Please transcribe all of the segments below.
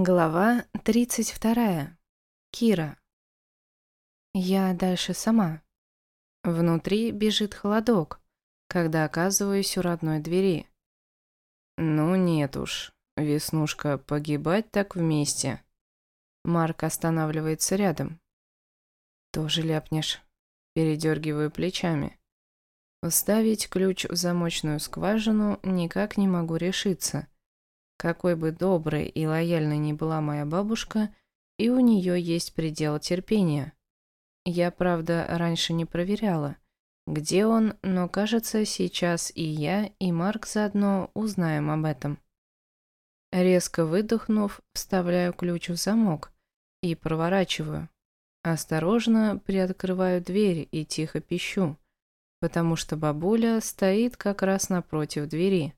Глава 32. Кира. Я дальше сама. Внутри бежит холодок, когда оказываюсь у родной двери. Ну нет уж, Веснушка, погибать так вместе. Марк останавливается рядом. Тоже ляпнешь. Передергиваю плечами. Вставить ключ в замочную скважину никак не могу решиться – какой бы доброй и лояльной ни была моя бабушка, и у нее есть предел терпения. Я, правда, раньше не проверяла, где он, но, кажется, сейчас и я, и Марк заодно узнаем об этом. Резко выдохнув, вставляю ключ в замок и проворачиваю. Осторожно приоткрываю дверь и тихо пищу, потому что бабуля стоит как раз напротив двери.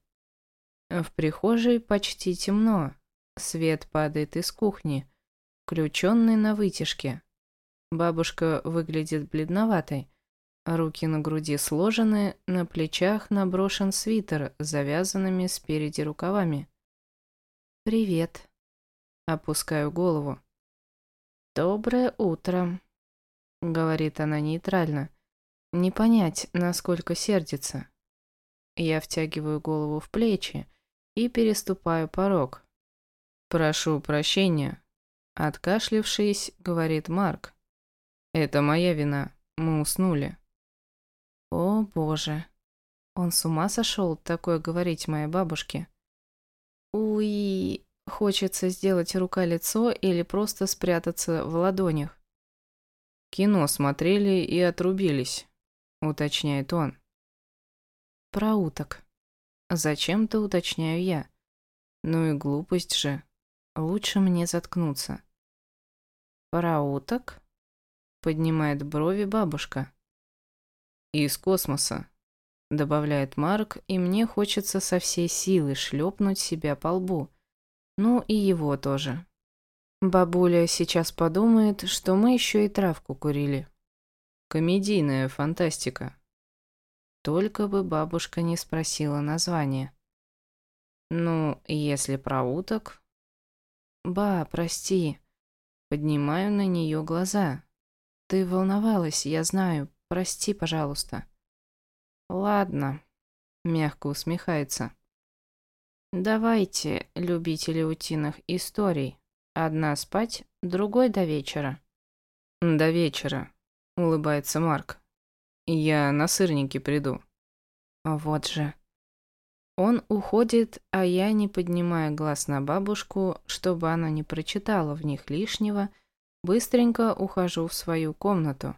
В прихожей почти темно. Свет падает из кухни, включенный на вытяжке. Бабушка выглядит бледноватой. Руки на груди сложены, на плечах наброшен свитер завязанными спереди рукавами. «Привет». Опускаю голову. «Доброе утро», — говорит она нейтрально. Не понять, насколько сердится. Я втягиваю голову в плечи, и переступаю порог. «Прошу прощения», — откашлившись, говорит Марк. «Это моя вина. Мы уснули». «О, боже. Он с ума сошел такое говорить моей бабушке?» «Уи...» Хочется сделать рука-лицо или просто спрятаться в ладонях. «Кино смотрели и отрубились», — уточняет он. «Про уток», Зачем-то уточняю я. Ну и глупость же. Лучше мне заткнуться. Про уток? Поднимает брови бабушка. Из космоса. Добавляет Марк, и мне хочется со всей силы шлепнуть себя по лбу. Ну и его тоже. Бабуля сейчас подумает, что мы еще и травку курили. Комедийная фантастика. Только бы бабушка не спросила название. Ну, если про уток... Ба, прости. Поднимаю на нее глаза. Ты волновалась, я знаю. Прости, пожалуйста. Ладно. Мягко усмехается. Давайте, любители утиных историй. Одна спать, другой до вечера. До вечера, улыбается Марк. Я на сырники приду. Вот же. Он уходит, а я, не поднимая глаз на бабушку, чтобы она не прочитала в них лишнего, быстренько ухожу в свою комнату.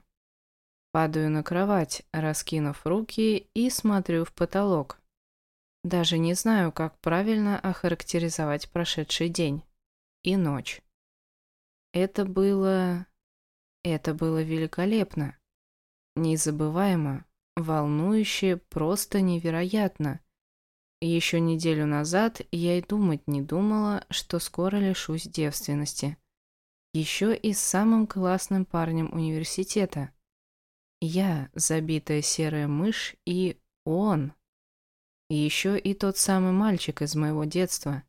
Падаю на кровать, раскинув руки, и смотрю в потолок. Даже не знаю, как правильно охарактеризовать прошедший день и ночь. Это было... Это было великолепно. Незабываемо, волнующе, просто невероятно. Еще неделю назад я и думать не думала, что скоро лишусь девственности. Еще и с самым классным парнем университета. Я, забитая серая мышь, и он. Еще и тот самый мальчик из моего детства.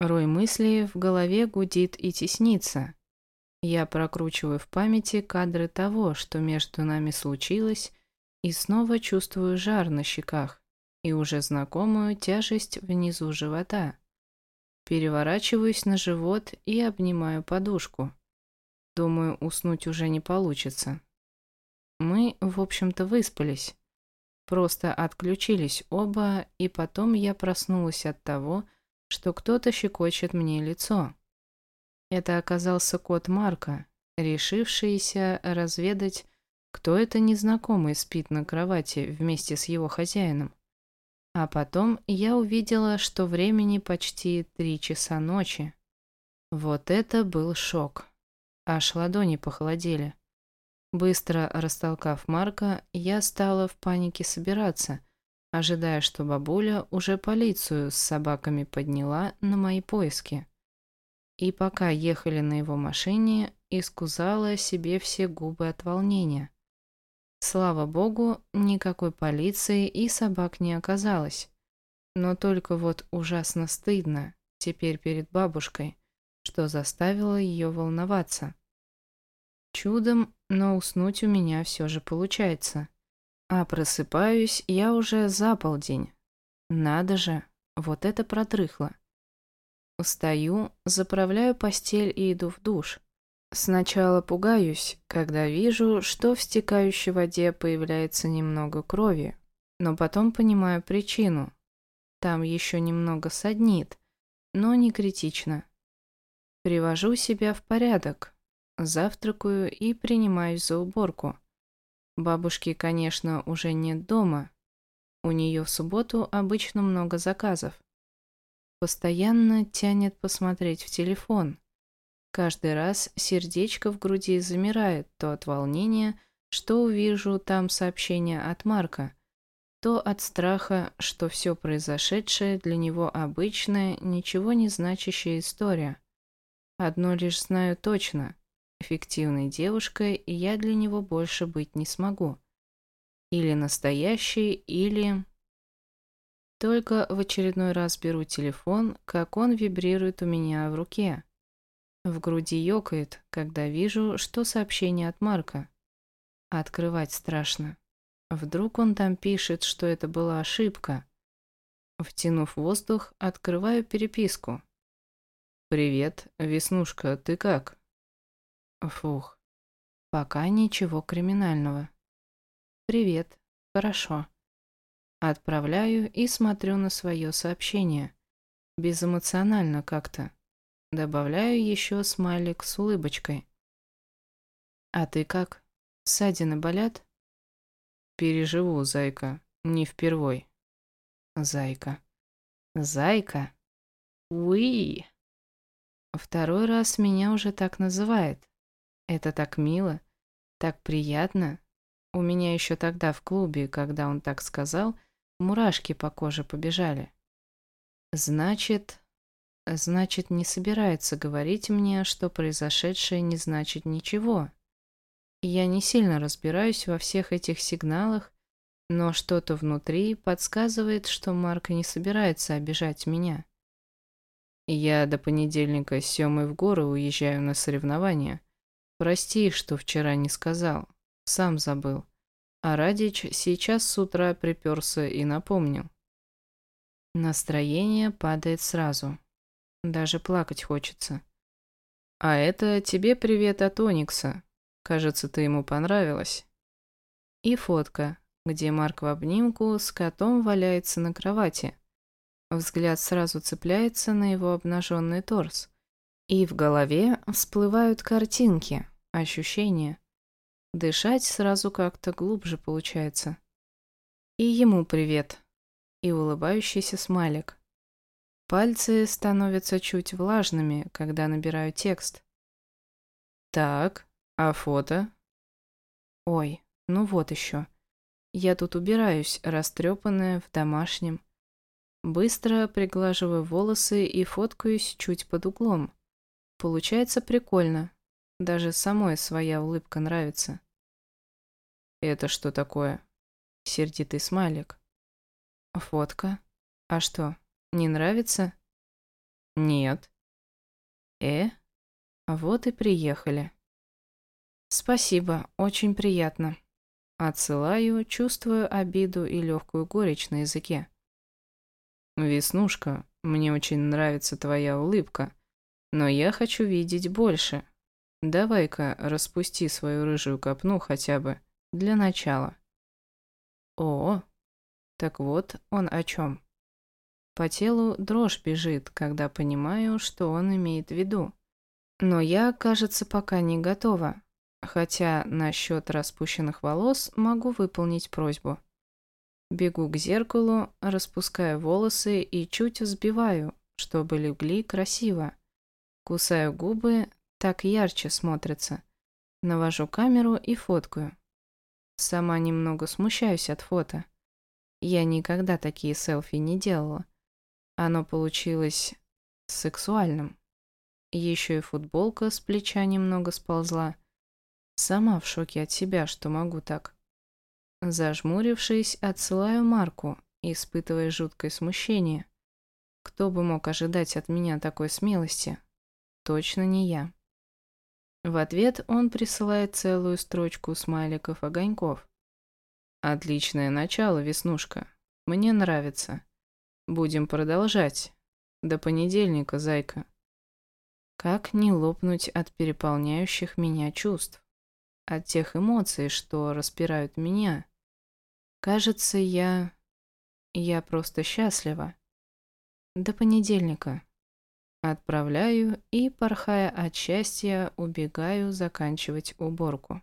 Рой мыслей в голове гудит и теснится. Я прокручиваю в памяти кадры того, что между нами случилось, и снова чувствую жар на щеках и уже знакомую тяжесть внизу живота. Переворачиваюсь на живот и обнимаю подушку. Думаю, уснуть уже не получится. Мы, в общем-то, выспались. Просто отключились оба, и потом я проснулась от того, что кто-то щекочет мне лицо. Это оказался кот Марка, решившийся разведать, кто это незнакомый спит на кровати вместе с его хозяином. А потом я увидела, что времени почти три часа ночи. Вот это был шок. Аж ладони похолодели. Быстро растолкав Марка, я стала в панике собираться, ожидая, что бабуля уже полицию с собаками подняла на мои поиски и пока ехали на его машине, искузала себе все губы от волнения. Слава богу, никакой полиции и собак не оказалось. Но только вот ужасно стыдно теперь перед бабушкой, что заставило ее волноваться. Чудом, но уснуть у меня все же получается. А просыпаюсь я уже за полдень. Надо же, вот это продрыхло. Устаю, заправляю постель и иду в душ. Сначала пугаюсь, когда вижу, что в стекающей воде появляется немного крови, но потом понимаю причину. Там еще немного саднит, но не критично. Привожу себя в порядок, завтракаю и принимаюсь за уборку. Бабушки, конечно, уже нет дома. У нее в субботу обычно много заказов. Постоянно тянет посмотреть в телефон. Каждый раз сердечко в груди замирает то от волнения, что увижу там сообщение от Марка, то от страха, что все произошедшее для него обычная, ничего не значащая история. Одно лишь знаю точно. Эффективной девушкой я для него больше быть не смогу. Или настоящей, или... Только в очередной раз беру телефон, как он вибрирует у меня в руке. В груди ёкает, когда вижу, что сообщение от Марка. Открывать страшно. Вдруг он там пишет, что это была ошибка. Втянув воздух, открываю переписку. «Привет, Веснушка, ты как?» Фух. Пока ничего криминального. «Привет, хорошо». Отправляю и смотрю на свое сообщение. Безэмоционально как-то. Добавляю еще смайлик с улыбочкой. «А ты как? Ссадины болят?» Переживу, зайка, не впервой. Зайка. Зайка? Уи. Второй раз меня уже так называет. Это так мило, так приятно. У меня еще тогда в клубе, когда он так сказал, мурашки по коже побежали. Значит, значит, не собирается говорить мне, что произошедшее не значит ничего. Я не сильно разбираюсь во всех этих сигналах, но что-то внутри подсказывает, что Марк не собирается обижать меня. Я до понедельника с Семой в горы уезжаю на соревнования. Прости, что вчера не сказал. Сам забыл. А Радич сейчас с утра приперся и напомнил. Настроение падает сразу. Даже плакать хочется. А это тебе привет от Оникса. Кажется, ты ему понравилась. И фотка, где Марк в обнимку с котом валяется на кровати. Взгляд сразу цепляется на его обнаженный торс. И в голове всплывают картинки, ощущения. Дышать сразу как-то глубже получается. И ему привет. И улыбающийся смайлик. Пальцы становятся чуть влажными, когда набираю текст. Так, а фото? Ой, ну вот еще. Я тут убираюсь, растрепанная, в домашнем. Быстро приглаживаю волосы и фоткаюсь чуть под углом. Получается прикольно. Даже самой своя улыбка нравится. Это что такое? Сердитый смайлик. Фотка? А что, не нравится? Нет. Э? Вот и приехали. «Спасибо, очень приятно». Отсылаю, чувствую обиду и легкую горечь на языке. «Веснушка, мне очень нравится твоя улыбка, но я хочу видеть больше. Давай-ка распусти свою рыжую копну хотя бы для начала». «О, так вот он о чем». По телу дрожь бежит, когда понимаю, что он имеет в виду. Но я, кажется, пока не готова. Хотя насчет распущенных волос могу выполнить просьбу. Бегу к зеркалу, распускаю волосы и чуть взбиваю, чтобы легли красиво. Кусаю губы, так ярче смотрятся. Навожу камеру и фоткаю. Сама немного смущаюсь от фото. Я никогда такие селфи не делала. Оно получилось сексуальным. Еще и футболка с плеча немного сползла. Сама в шоке от себя, что могу так. Зажмурившись, отсылаю Марку, испытывая жуткое смущение. Кто бы мог ожидать от меня такой смелости? точно не я. В ответ он присылает целую строчку смайликов-огоньков. Отличное начало, Веснушка. Мне нравится. Будем продолжать. До понедельника, зайка. Как не лопнуть от переполняющих меня чувств? От тех эмоций, что распирают меня? Кажется, я... Я просто счастлива. До понедельника. Отправляю и, порхая от счастья, убегаю заканчивать уборку.